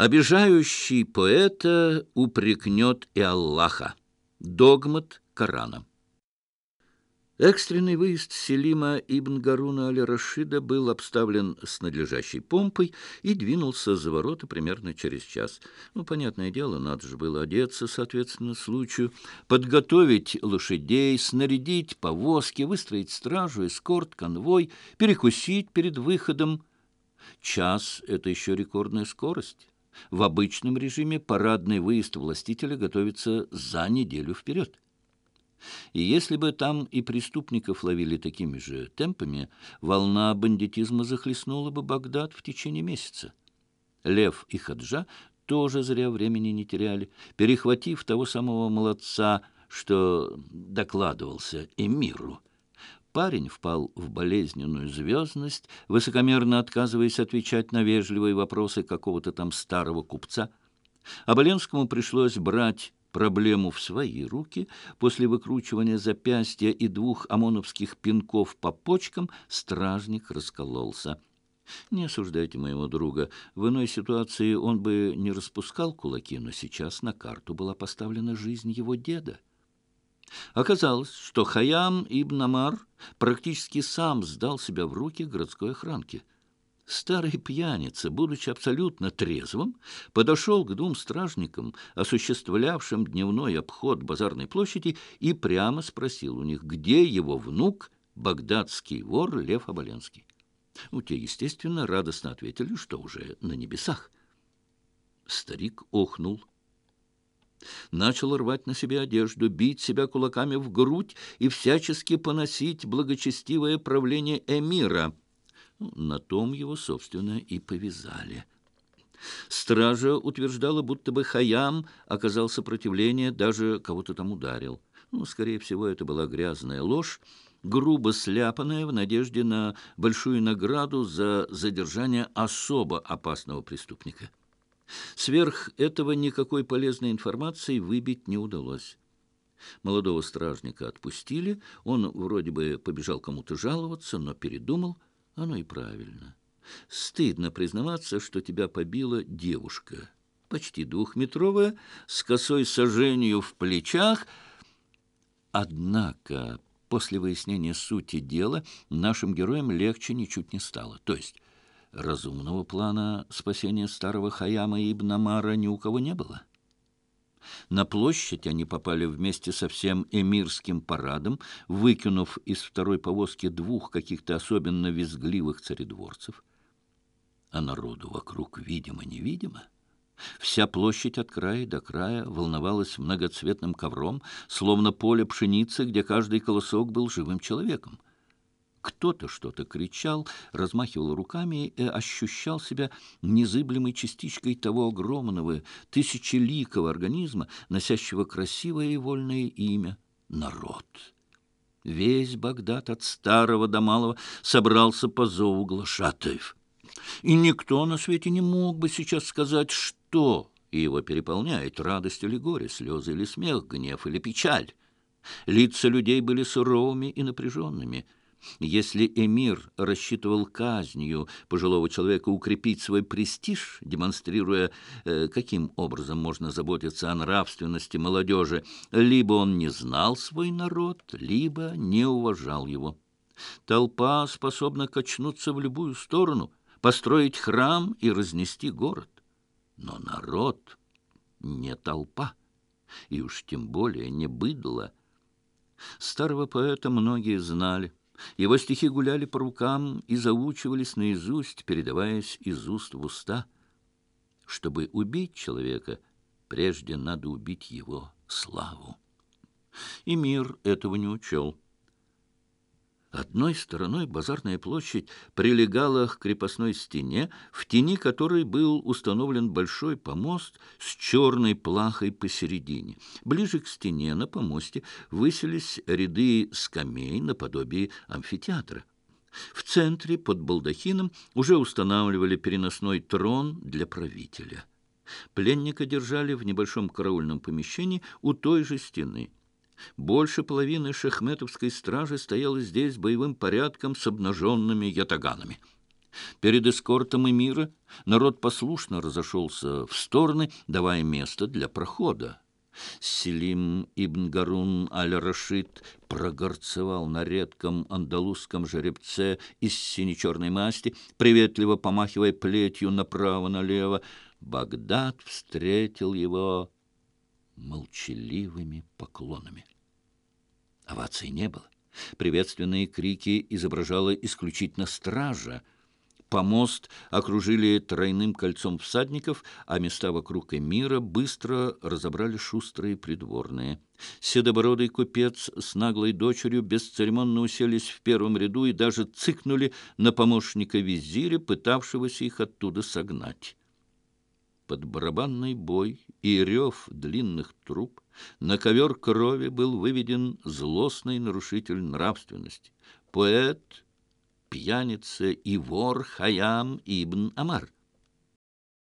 Обижающий поэта упрекнет и Аллаха. Догмат Корана. Экстренный выезд Селима ибн Гаруна аль-Рашида был обставлен с надлежащей помпой и двинулся за ворота примерно через час. Ну, понятное дело, надо же было одеться, соответственно, случаю, подготовить лошадей, снарядить повозки, выстроить стражу, эскорт, конвой, перекусить перед выходом. Час — это еще рекордная скорость. В обычном режиме парадный выезд властителя готовится за неделю вперед. И если бы там и преступников ловили такими же темпами, волна бандитизма захлестнула бы Багдад в течение месяца. Лев и Хаджа тоже зря времени не теряли, перехватив того самого молодца, что докладывался эмиру. Парень впал в болезненную звездность, высокомерно отказываясь отвечать на вежливые вопросы какого-то там старого купца. Оболенскому пришлось брать проблему в свои руки. После выкручивания запястья и двух ОМОНовских пинков по почкам стражник раскололся. Не осуждайте моего друга. В иной ситуации он бы не распускал кулаки, но сейчас на карту была поставлена жизнь его деда. Оказалось, что Хаям ибн Амар практически сам сдал себя в руки городской охранке. Старый пьяница, будучи абсолютно трезвым, подошел к двум стражникам, осуществлявшим дневной обход базарной площади, и прямо спросил у них, где его внук, багдадский вор Лев Оболенский. Ну, те, естественно, радостно ответили, что уже на небесах. Старик охнул. Начал рвать на себе одежду, бить себя кулаками в грудь и всячески поносить благочестивое правление эмира — на том его, собственно, и повязали. Стража утверждала, будто бы Хаям оказал сопротивление, даже кого-то там ударил. Ну, скорее всего, это была грязная ложь, грубо сляпанная в надежде на большую награду за задержание особо опасного преступника. Сверх этого никакой полезной информации выбить не удалось. Молодого стражника отпустили, он вроде бы побежал кому-то жаловаться, но передумал – оно и правильно. Стыдно признаваться, что тебя побила девушка, почти двухметровая, с косой сожжению в плечах. Однако после выяснения сути дела нашим героям легче ничуть не стало. То есть разумного плана спасения старого Хаяма и Ибн Амара ни у кого не было. На площадь они попали вместе со всем эмирским парадом, выкинув из второй повозки двух каких-то особенно визгливых царедворцев. А народу вокруг видимо-невидимо. Вся площадь от края до края волновалась многоцветным ковром, словно поле пшеницы, где каждый колосок был живым человеком. Кто-то что-то кричал, размахивал руками и ощущал себя незыблемой частичкой того огромного, тысячеликого организма, носящего красивое и вольное имя — народ. Весь Багдад от старого до малого собрался по зову глашатаев. И никто на свете не мог бы сейчас сказать, что его переполняет, радость или горе, слезы или смех, гнев или печаль. Лица людей были суровыми и напряженными — если эмир рассчитывал казнью пожилого человека укрепить свой престиж, демонстрируя, э, каким образом можно заботиться о нравственности молодежи, либо он не знал свой народ, либо не уважал его. Толпа способна качнуться в любую сторону, построить храм и разнести город. Но народ не толпа, и уж тем более не быдло. Старого поэта многие знали. Его стихи гуляли по рукам и заучивались наизусть, передаваясь из уст в уста. Чтобы убить человека, прежде надо убить его славу. И мир этого не учел. Одной стороной базарная площадь прилегала к крепостной стене, в тени которой был установлен большой помост с черной плахой посередине. Ближе к стене на помосте высились ряды скамей наподобие амфитеатра. В центре под балдахином уже устанавливали переносной трон для правителя. Пленника держали в небольшом караульном помещении у той же стены – больше половины шахметовской стражи стояло здесь боевым порядком с обнаженными ятаганами. Перед эскортом эмира народ послушно разошелся в стороны, давая место для прохода. Селим ибн Гарун аль-Рашид прогорцевал на редком андалузском жеребце из сине-черной масти, приветливо помахивая плетью направо-налево. Багдад встретил его молчаливыми поклонами. Оваций не было. Приветственные крики изображала исключительно стража — Помост окружили тройным кольцом всадников, а места вокруг эмира быстро разобрали шустрые придворные. Седобородый купец с наглой дочерью бесцеремонно уселись в первом ряду и даже цыкнули на помощника визиря, пытавшегося их оттуда согнать. Под барабанный бой и рев длинных труб на ковер крови был выведен злостный нарушитель нравственности. Поэт пьяница и вор Хаям ибн Амар.